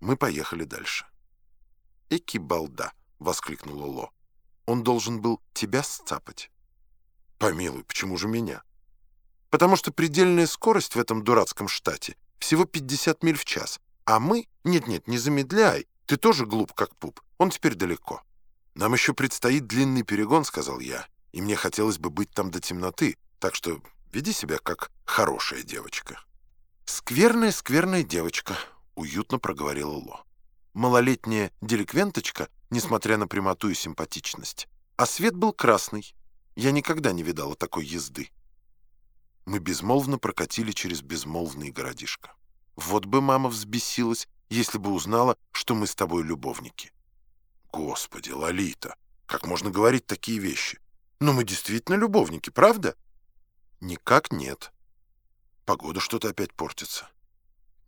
Мы поехали дальше. «Эки балда!» — воскликнула Ло. «Он должен был тебя сцапать». «Помилуй, почему же меня?» «Потому что предельная скорость в этом дурацком штате всего 50 миль в час, а мы... Нет-нет, не замедляй, ты тоже глуп, как пуп, он теперь далеко». «Нам еще предстоит длинный перегон», — сказал я, «и мне хотелось бы быть там до темноты, так что веди себя как хорошая девочка». «Скверная, скверная девочка», — уютно проговорила Ло. «Малолетняя деликвенточка, несмотря на прямоту и симпатичность. А свет был красный. Я никогда не видала такой езды». Мы безмолвно прокатили через безмолвный городишко. Вот бы мама взбесилась, если бы узнала, что мы с тобой любовники. Господи, Лолита, как можно говорить такие вещи? Но мы действительно любовники, правда? Никак нет. Погода что-то опять портится.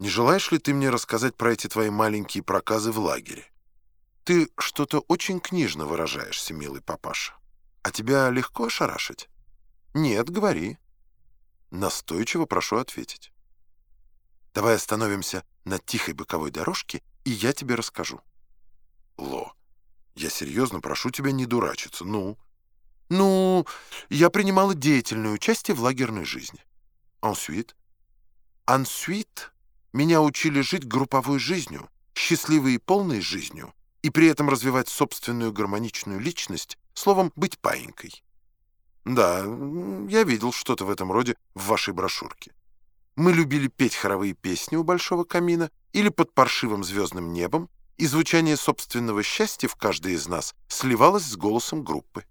Не желаешь ли ты мне рассказать про эти твои маленькие проказы в лагере? Ты что-то очень книжно выражаешься, милый папаша. А тебя легко ошарашить? Нет, говори. Настойчиво прошу ответить. Давай остановимся на тихой боковой дорожке, и я тебе расскажу. Ло, я серьезно прошу тебя не дурачиться. Ну? Ну, я принимала деятельное участие в лагерной жизни. Ensuite? Ensuite меня учили жить групповой жизнью, счастливой и полной жизнью, и при этом развивать собственную гармоничную личность, словом, быть паинькой. Да, я видел что-то в этом роде в вашей брошюрке. Мы любили петь хоровые песни у большого камина или под паршивым звездным небом, и звучание собственного счастья в каждой из нас сливалось с голосом группы.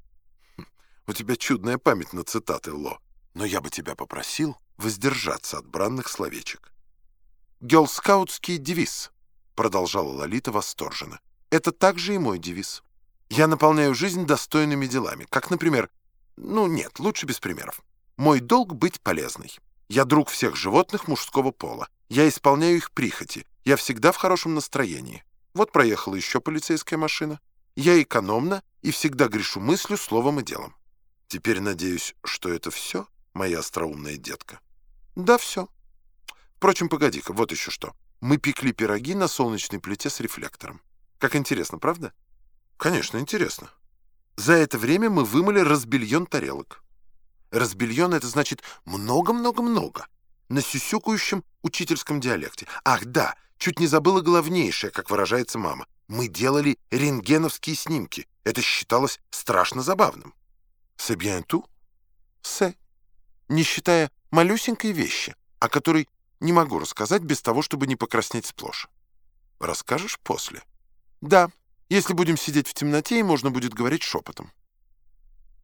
Хм, у тебя чудная память на цитаты, Ло, но я бы тебя попросил воздержаться от бранных словечек. «Гелскаутский девиз», — продолжала Лолита восторженно. «Это также и мой девиз. Я наполняю жизнь достойными делами, как, например, ну нет, лучше без примеров. Мой долг — быть полезной. Я друг всех животных мужского пола. Я исполняю их прихоти. Я всегда в хорошем настроении. Вот проехала еще полицейская машина. Я экономна и всегда грешу мыслью, словом и делом. Теперь надеюсь, что это все, моя остроумная детка? Да, все. Впрочем, погоди-ка, вот еще что. Мы пекли пироги на солнечной плите с рефлектором. Как интересно, правда? Конечно, интересно. За это время мы вымыли разбельон тарелок. Разбельон — это значит много-много-много. На сюсюкающем учительском диалекте. Ах, да, чуть не забыла главнейшее, как выражается мама. Мы делали рентгеновские снимки. Это считалось страшно забавным. «C'est bien tout?» «C'est». Не считая малюсенькой вещи, о которой не могу рассказать без того, чтобы не покраснеть сплошь. Расскажешь после? Да, если будем сидеть в темноте, и можно будет говорить шепотом.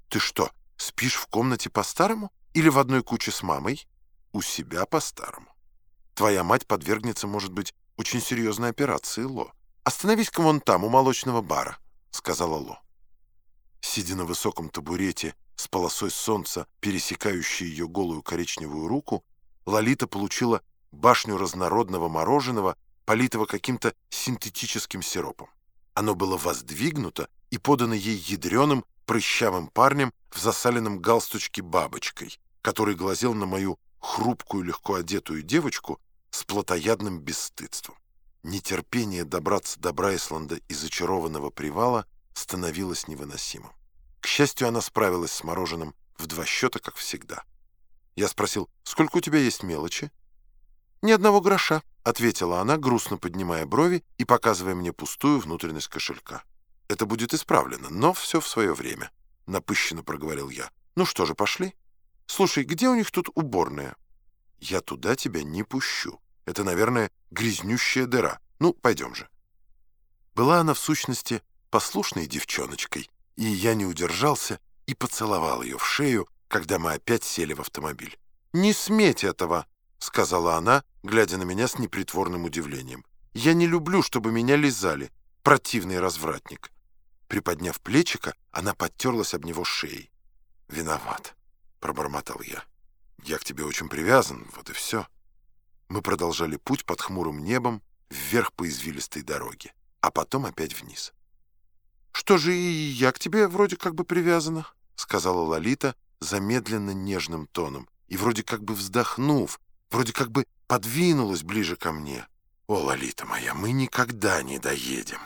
Ты что, спишь в комнате по-старому или в одной куче с мамой? У себя по-старому. Твоя мать подвергнется, может быть, очень серьезной операции, Ло. Остановись-ка вон там, у молочного бара, сказала Ло. Сидя на высоком табурете с полосой солнца, пересекающей ее голую коричневую руку, Лолита получила башню разнородного мороженого, политого каким-то синтетическим сиропом. Оно было воздвигнуто и подано ей ядреным, прыщавым парнем в засаленном галстучке бабочкой, который глазел на мою хрупкую, легко одетую девочку с плотоядным бесстыдством. Нетерпение добраться до Брайсланда и зачарованного привала становилось невыносимым. К счастью, она справилась с мороженым в два счета, как всегда. Я спросил, сколько у тебя есть мелочи? «Ни одного гроша», — ответила она, грустно поднимая брови и показывая мне пустую внутренность кошелька. «Это будет исправлено, но все в свое время», — напыщенно проговорил я. «Ну что же, пошли? Слушай, где у них тут уборная?» «Я туда тебя не пущу. Это, наверное, грязнющая дыра. Ну, пойдем же». Была она, в сущности, послушной девчоночкой, и я не удержался и поцеловал ее в шею, когда мы опять сели в автомобиль. «Не сметь этого!» — сказала она, глядя на меня с непритворным удивлением. «Я не люблю, чтобы меня лизали. Противный развратник». Приподняв плечика, она подтерлась об него шеей. «Виноват», — пробормотал я. «Я к тебе очень привязан, вот и все». Мы продолжали путь под хмурым небом вверх по извилистой дороге, а потом опять вниз. «Что же и я к тебе вроде как бы привязана», — сказала Лолита замедленно нежным тоном, и вроде как бы вздохнув, вроде как бы подвинулась ближе ко мне. О, Лолита моя, мы никогда не доедем.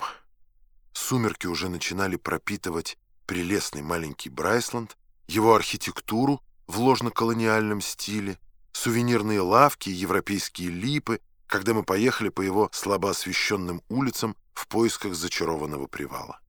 Сумерки уже начинали пропитывать прелестный маленький Брайсланд, его архитектуру в ложно-колониальном стиле, сувенирные лавки европейские липы, когда мы поехали по его слабо освещенным улицам в поисках зачарованного привала.